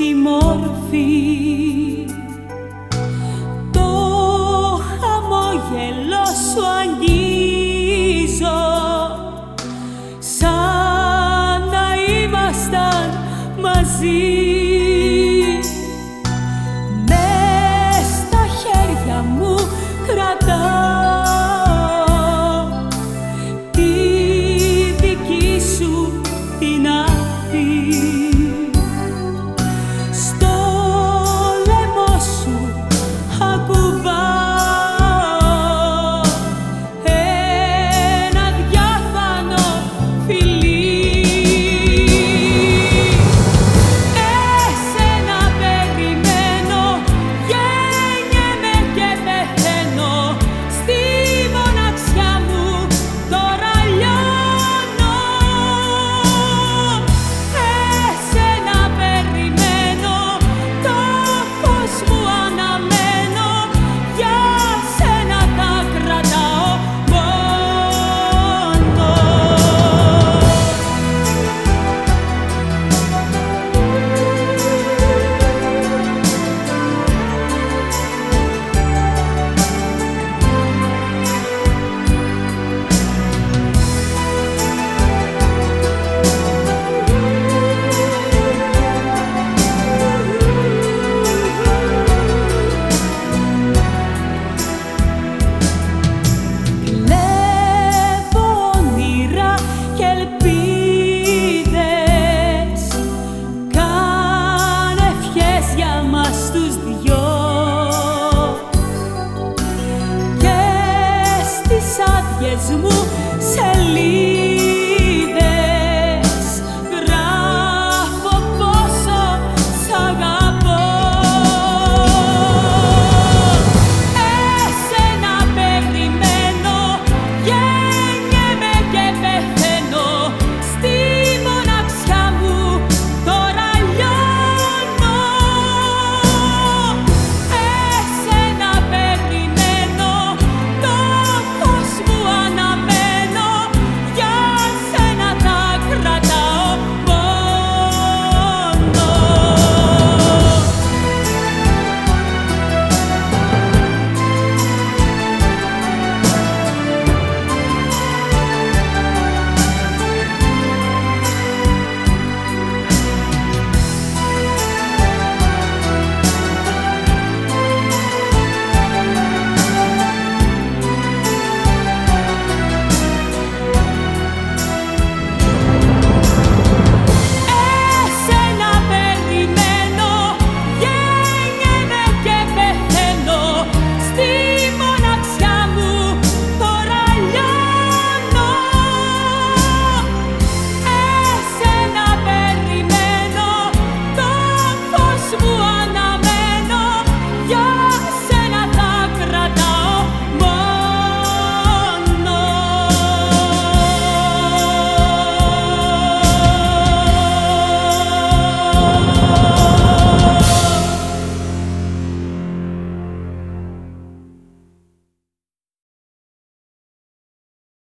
τη μόρφη. Το χαμόγελο σου αγγίζω σαν να ήμασταν μαζί. Μου σε próximo